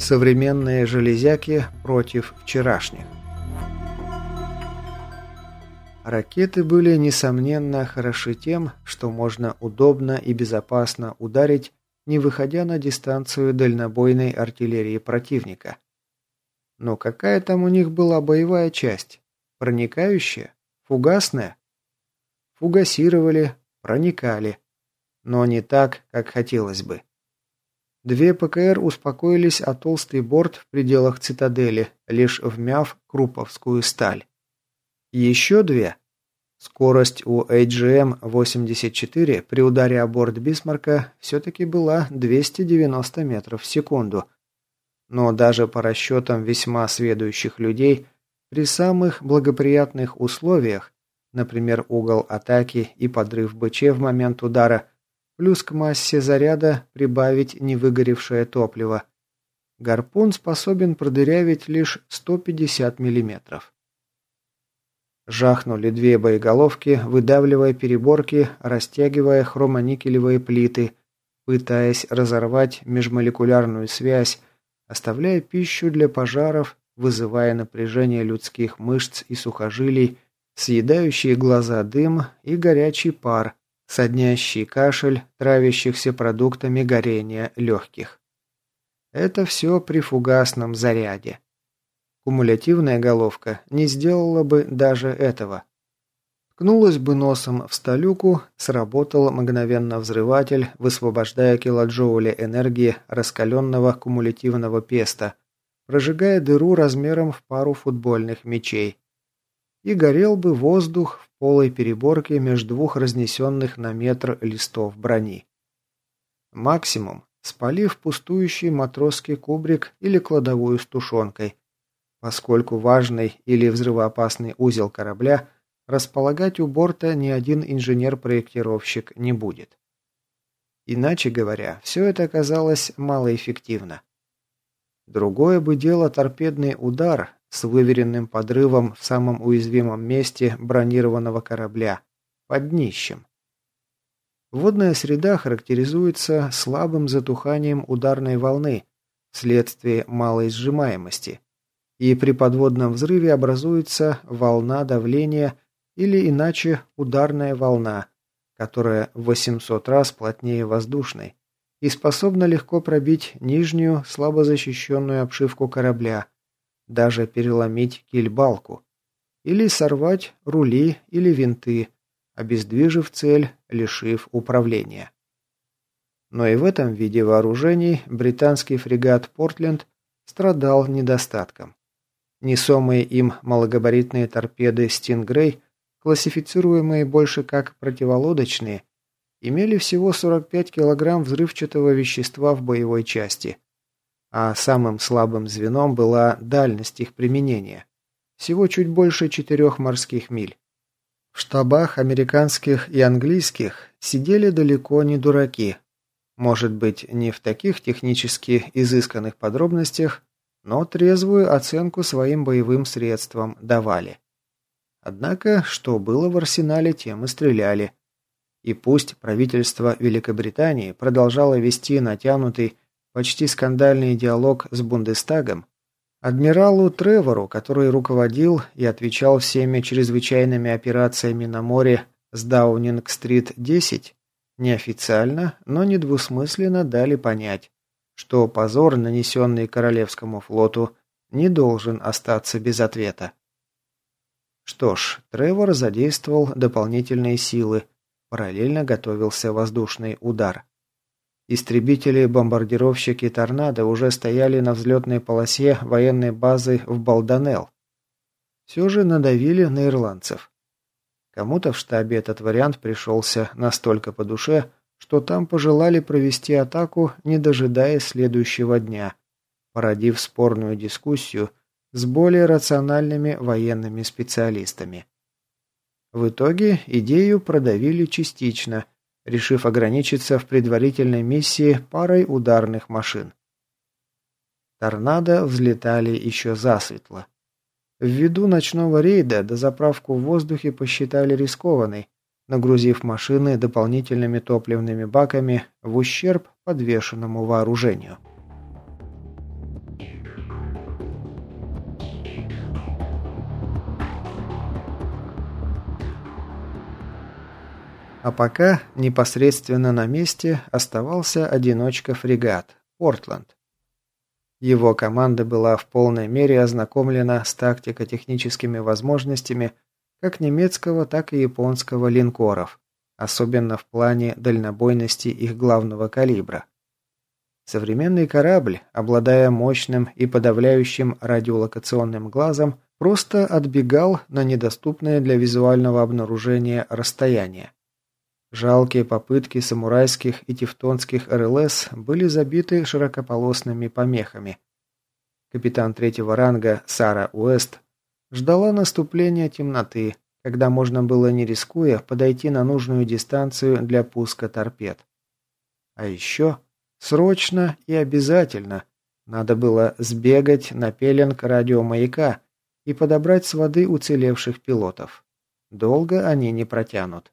Современные железяки против вчерашних. Ракеты были, несомненно, хороши тем, что можно удобно и безопасно ударить, не выходя на дистанцию дальнобойной артиллерии противника. Но какая там у них была боевая часть? Проникающая? Фугасная? Фугасировали, проникали. Но не так, как хотелось бы. Две ПКР успокоились о толстый борт в пределах цитадели, лишь вмяв круповскую сталь. Еще две. Скорость у AGM-84 при ударе о борт Бисмарка все-таки была 290 метров в секунду. Но даже по расчетам весьма сведущих людей, при самых благоприятных условиях, например, угол атаки и подрыв БЧ в момент удара, плюс к массе заряда прибавить невыгоревшее топливо. Гарпун способен продырявить лишь 150 миллиметров. Жахнули две боеголовки, выдавливая переборки, растягивая хромоникелевые плиты, пытаясь разорвать межмолекулярную связь, оставляя пищу для пожаров, вызывая напряжение людских мышц и сухожилий, съедающие глаза дым и горячий пар, соднящий кашель, травящихся продуктами горения легких. Это все при фугасном заряде. Кумулятивная головка не сделала бы даже этого. Ткнулась бы носом в столюку, сработал мгновенно взрыватель, высвобождая килоджоули энергии раскаленного кумулятивного песта, прожигая дыру размером в пару футбольных мячей. И горел бы воздух в полой переборке между двух разнесенных на метр листов брони. Максимум, спалив пустующий матросский кубрик или кладовую с тушенкой, поскольку важный или взрывоопасный узел корабля располагать у борта ни один инженер-проектировщик не будет. Иначе говоря, все это оказалось малоэффективно. Другое бы дело торпедный удар с выверенным подрывом в самом уязвимом месте бронированного корабля, под днищем. Водная среда характеризуется слабым затуханием ударной волны вследствие малой сжимаемости, и при подводном взрыве образуется волна давления или иначе ударная волна, которая в 800 раз плотнее воздушной и способна легко пробить нижнюю слабо защищенную обшивку корабля, даже переломить кильбалку, или сорвать рули или винты, обездвижив цель, лишив управления. Но и в этом виде вооружений британский фрегат «Портленд» страдал недостатком. Несомые им малогабаритные торпеды «Стингрей», классифицируемые больше как противолодочные, имели всего 45 кг взрывчатого вещества в боевой части – а самым слабым звеном была дальность их применения. Всего чуть больше четырех морских миль. В штабах американских и английских сидели далеко не дураки. Может быть, не в таких технически изысканных подробностях, но трезвую оценку своим боевым средствам давали. Однако, что было в арсенале, тем и стреляли. И пусть правительство Великобритании продолжало вести натянутый почти скандальный диалог с Бундестагом, адмиралу Тревору, который руководил и отвечал всеми чрезвычайными операциями на море с Даунинг-стрит-10, неофициально, но недвусмысленно дали понять, что позор, нанесенный Королевскому флоту, не должен остаться без ответа. Что ж, Тревор задействовал дополнительные силы, параллельно готовился воздушный удар. Истребители-бомбардировщики «Торнадо» уже стояли на взлетной полосе военной базы в Балданел. Все же надавили на ирландцев. Кому-то в штабе этот вариант пришелся настолько по душе, что там пожелали провести атаку, не дожидаясь следующего дня, породив спорную дискуссию с более рациональными военными специалистами. В итоге идею продавили частично – решив ограничиться в предварительной миссии парой ударных машин. Торнадо взлетали еще засветло. Ввиду ночного рейда дозаправку в воздухе посчитали рискованной, нагрузив машины дополнительными топливными баками в ущерб подвешенному вооружению. А пока непосредственно на месте оставался одиночка-фрегат «Портленд». Его команда была в полной мере ознакомлена с тактико-техническими возможностями как немецкого, так и японского линкоров, особенно в плане дальнобойности их главного калибра. Современный корабль, обладая мощным и подавляющим радиолокационным глазом, просто отбегал на недоступное для визуального обнаружения расстояние. Жалкие попытки самурайских и тевтонских РЛС были забиты широкополосными помехами. Капитан третьего ранга Сара Уэст ждала наступления темноты, когда можно было, не рискуя, подойти на нужную дистанцию для пуска торпед. А еще срочно и обязательно надо было сбегать на пеленг радиомаяка и подобрать с воды уцелевших пилотов. Долго они не протянут.